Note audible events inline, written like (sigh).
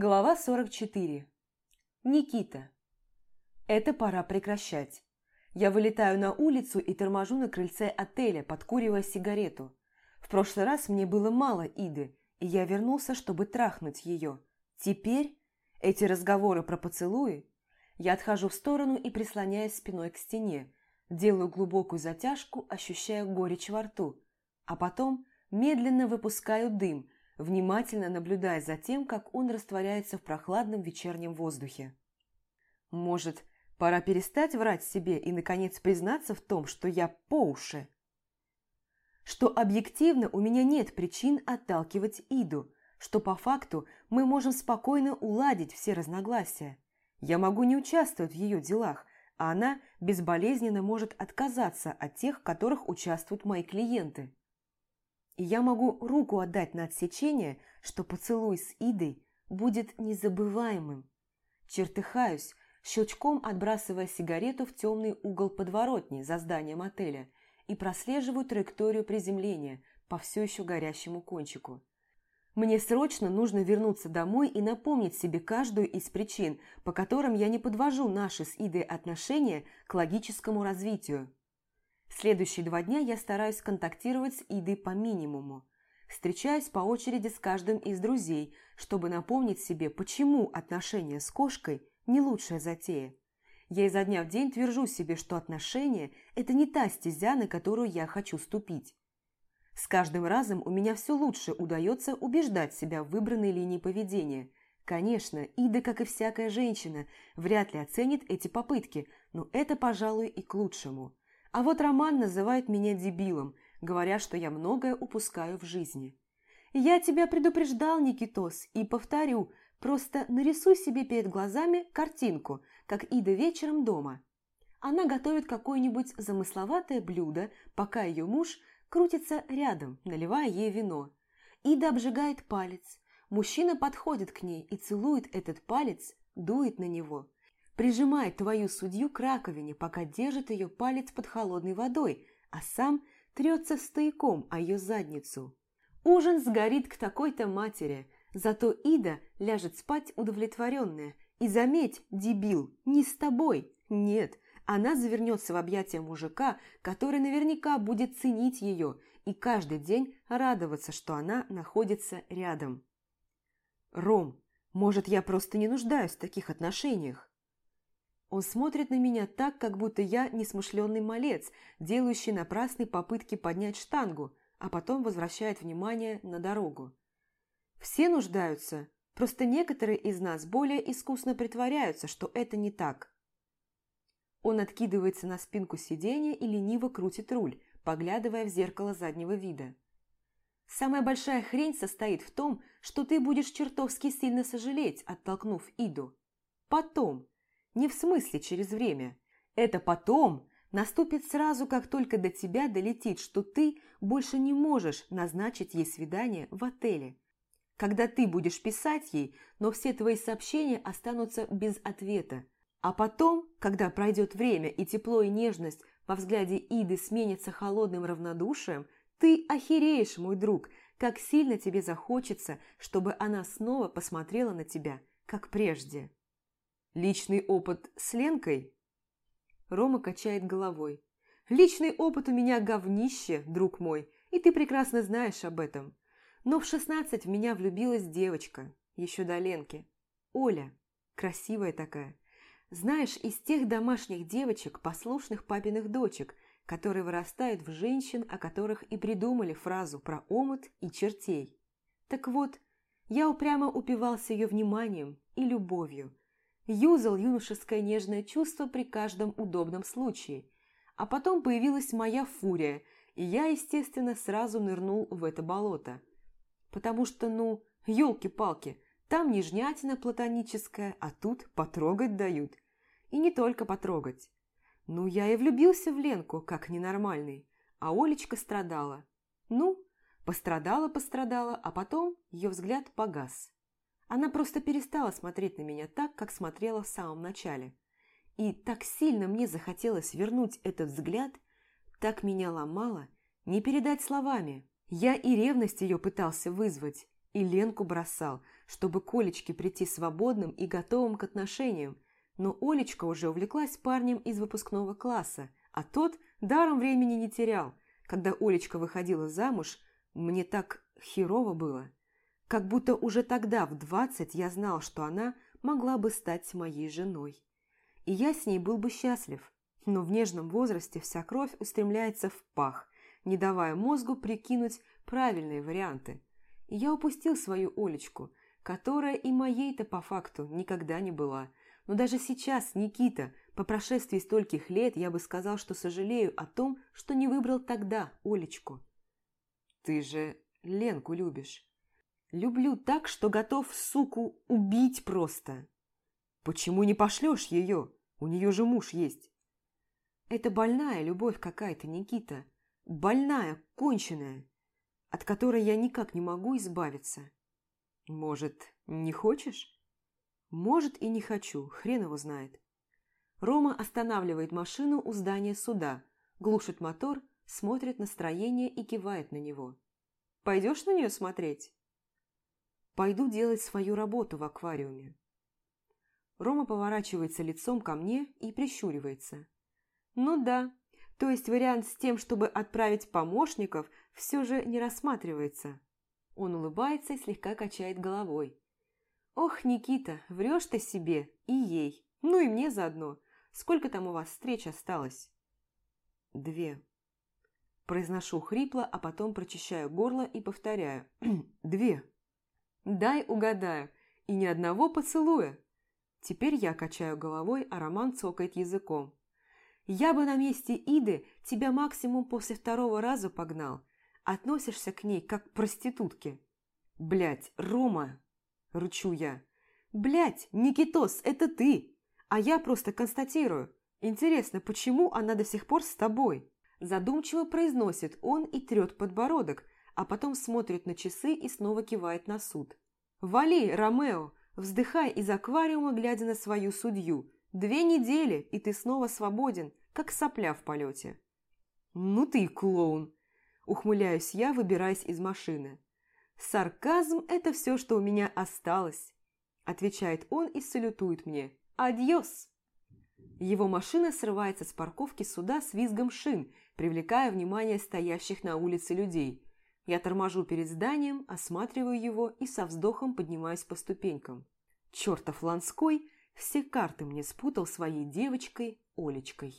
Глава 44. Никита. Это пора прекращать. Я вылетаю на улицу и торможу на крыльце отеля, подкуривая сигарету. В прошлый раз мне было мало Иды, и я вернулся, чтобы трахнуть ее. Теперь эти разговоры про поцелуи. Я отхожу в сторону и прислоняюсь спиной к стене, делаю глубокую затяжку, ощущая горечь во рту, а потом медленно выпускаю дым – внимательно наблюдая за тем, как он растворяется в прохладном вечернем воздухе. Может, пора перестать врать себе и, наконец, признаться в том, что я по уши? Что объективно у меня нет причин отталкивать Иду, что по факту мы можем спокойно уладить все разногласия. Я могу не участвовать в ее делах, а она безболезненно может отказаться от тех, в которых участвуют мои клиенты. Я могу руку отдать на отсечение, что поцелуй с Идой будет незабываемым. Чертыхаюсь, щелчком отбрасывая сигарету в темный угол подворотни за зданием отеля и прослеживаю траекторию приземления по все еще горящему кончику. Мне срочно нужно вернуться домой и напомнить себе каждую из причин, по которым я не подвожу наши с Идой отношения к логическому развитию. Следующие два дня я стараюсь контактировать с Идой по минимуму. Встречаюсь по очереди с каждым из друзей, чтобы напомнить себе, почему отношения с кошкой не лучшая затея. Я изо дня в день твержу себе, что отношения – это не та стезя, на которую я хочу ступить. С каждым разом у меня все лучше удается убеждать себя в выбранной линии поведения. Конечно, Ида, как и всякая женщина, вряд ли оценит эти попытки, но это, пожалуй, и к лучшему. А вот Роман называет меня дебилом, говоря, что я многое упускаю в жизни. Я тебя предупреждал, Никитос, и повторю, просто нарисуй себе перед глазами картинку, как Ида вечером дома. Она готовит какое-нибудь замысловатое блюдо, пока ее муж крутится рядом, наливая ей вино. Ида обжигает палец. Мужчина подходит к ней и целует этот палец, дует на него прижимает твою судью к раковине, пока держит ее палец под холодной водой, а сам трется стояком о ее задницу. Ужин сгорит к такой-то матери, зато Ида ляжет спать удовлетворенная. И заметь, дебил, не с тобой, нет, она завернется в объятия мужика, который наверняка будет ценить ее и каждый день радоваться, что она находится рядом. Ром, может, я просто не нуждаюсь в таких отношениях? Он смотрит на меня так, как будто я несмышленный малец, делающий напрасные попытки поднять штангу, а потом возвращает внимание на дорогу. Все нуждаются, просто некоторые из нас более искусно притворяются, что это не так. Он откидывается на спинку сиденья и лениво крутит руль, поглядывая в зеркало заднего вида. Самая большая хрень состоит в том, что ты будешь чертовски сильно сожалеть, оттолкнув Иду. Потом, не в смысле через время. Это потом наступит сразу, как только до тебя долетит, что ты больше не можешь назначить ей свидание в отеле. Когда ты будешь писать ей, но все твои сообщения останутся без ответа. А потом, когда пройдет время и тепло и нежность во взгляде Иды сменится холодным равнодушием, ты охереешь, мой друг, как сильно тебе захочется, чтобы она снова посмотрела на тебя, как прежде. Личный опыт с Ленкой? Рома качает головой. Личный опыт у меня говнище, друг мой, и ты прекрасно знаешь об этом. Но в шестнадцать в меня влюбилась девочка, еще до Ленки. Оля, красивая такая. Знаешь, из тех домашних девочек, послушных папиных дочек, которые вырастают в женщин, о которых и придумали фразу про омут и чертей. Так вот, я упрямо упивался ее вниманием и любовью, юзал юношеское нежное чувство при каждом удобном случае. А потом появилась моя фурия, и я, естественно, сразу нырнул в это болото. Потому что, ну, елки-палки, там нежнятина платоническая, а тут потрогать дают. И не только потрогать. Ну, я и влюбился в Ленку, как ненормальный, а Олечка страдала. Ну, пострадала-пострадала, а потом ее взгляд погас. Она просто перестала смотреть на меня так, как смотрела в самом начале. И так сильно мне захотелось вернуть этот взгляд, так меня ломало, не передать словами. Я и ревность ее пытался вызвать, И Ленку бросал, чтобы к Олечке прийти свободным и готовым к отношениям. Но Олечка уже увлеклась парнем из выпускного класса, а тот даром времени не терял. Когда Олечка выходила замуж, мне так херово было. Как будто уже тогда, в двадцать, я знал, что она могла бы стать моей женой. И я с ней был бы счастлив. Но в нежном возрасте вся кровь устремляется в пах, не давая мозгу прикинуть правильные варианты. И я упустил свою Олечку, которая и моей-то по факту никогда не была. Но даже сейчас, Никита, по прошествии стольких лет, я бы сказал, что сожалею о том, что не выбрал тогда Олечку. Ты же Ленку любишь. Люблю так, что готов, суку, убить просто. Почему не пошлешь ее? У нее же муж есть. Это больная любовь какая-то, Никита. Больная, конченая, от которой я никак не могу избавиться. Может, не хочешь? Может и не хочу, хрен его знает. Рома останавливает машину у здания суда, глушит мотор, смотрит на строение и кивает на него. Пойдешь на нее смотреть? Пойду делать свою работу в аквариуме. Рома поворачивается лицом ко мне и прищуривается. Ну да, то есть вариант с тем, чтобы отправить помощников, все же не рассматривается. Он улыбается и слегка качает головой. Ох, Никита, врешь ты себе и ей, ну и мне заодно. Сколько там у вас встреч осталось? Две. Произношу хрипло, а потом прочищаю горло и повторяю. (clears throat) Две. Дай угадаю. И ни одного поцелуя. Теперь я качаю головой, а Роман цокает языком. Я бы на месте Иды тебя максимум после второго раза погнал. Относишься к ней как к проститутке. Блять, Рома, рычу я. Блять, Никитос, это ты. А я просто констатирую. Интересно, почему она до сих пор с тобой? Задумчиво произносит он и трет подбородок, а потом смотрит на часы и снова кивает на суд. «Вали, Ромео, вздыхай из аквариума, глядя на свою судью. Две недели, и ты снова свободен, как сопля в полете». «Ну ты клоун!» – ухмыляюсь я, выбираясь из машины. «Сарказм – это все, что у меня осталось», – отвечает он и салютует мне. «Адьос!» Его машина срывается с парковки суда с визгом шин, привлекая внимание стоящих на улице людей – я торможу перед зданием, осматриваю его и со вздохом поднимаюсь по ступенькам. Чертов Ланской все карты мне спутал своей девочкой Олечкой.